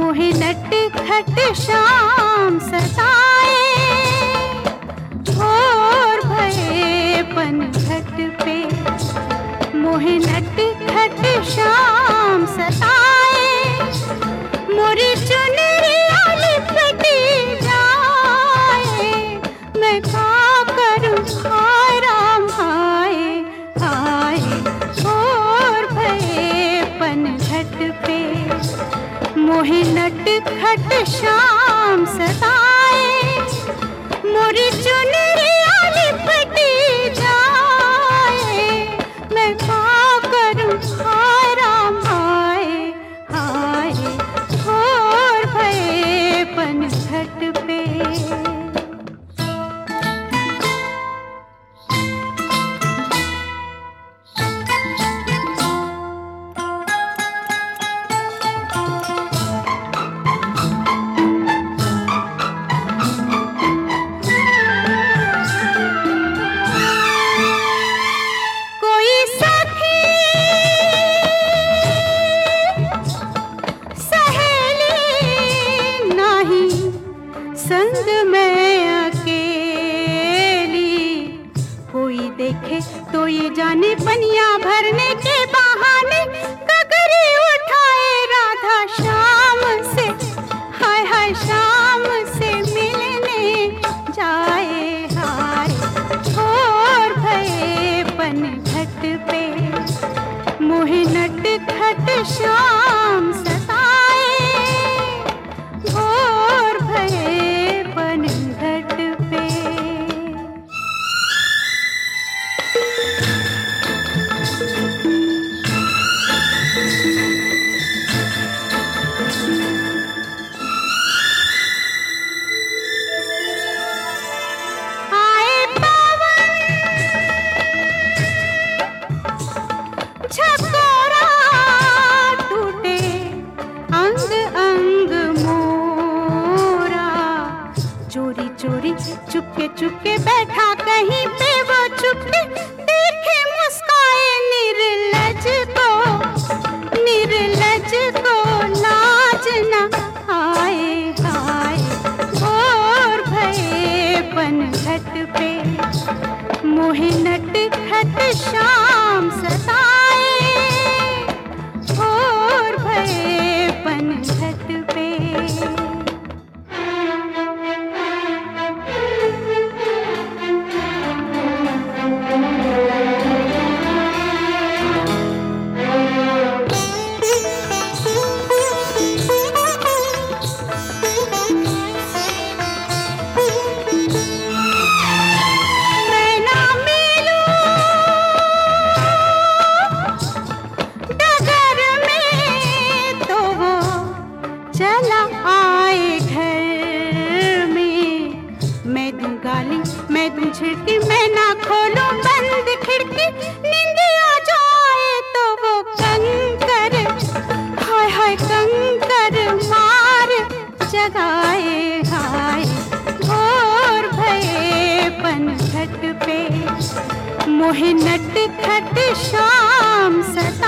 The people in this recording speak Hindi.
मोहे नट खट शाम सताए और भये पनघट पे मोहे नट खट शाम सताए। मोरी चुनरिया जाए। मैं का करूँ? खट शाम सदा। कोई देखे तो ये जाने पनिया भरने के बहाने कगरी उठाए राधा शाम से। हाय हाय शाम से मिलने जाए हाय। और भये पन घट पे, मोहे नट खट शाम सताए भये घट पे मोहिनट घट शाम सताए मोहे नट खट शाम स